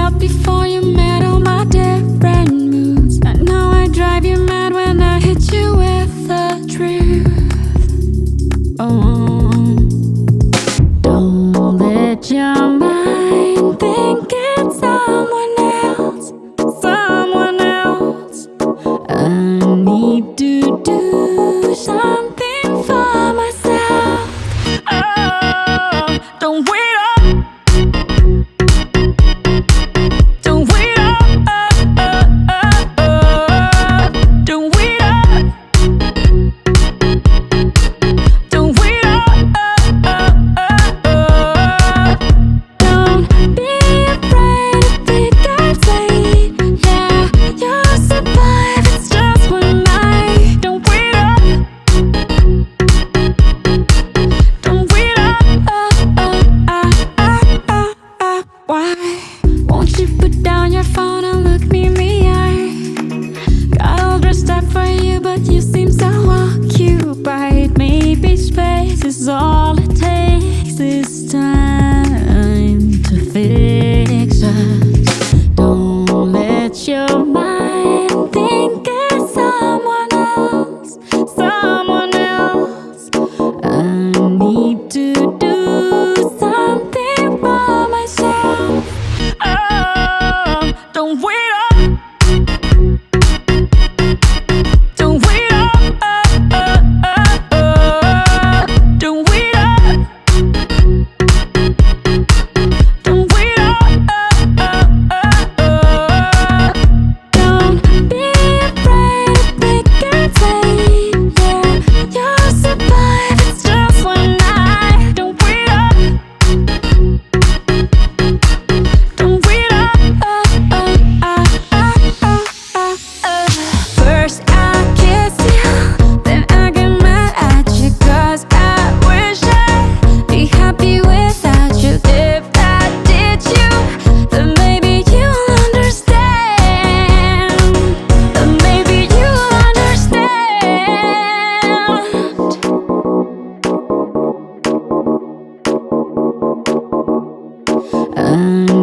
felt before you met all my different moods. I know I drive you mad when I hit you with the truth. Oh, don't let your mind think it's someone else, someone else. I need to do something for myself. Oh, don't wait. is all and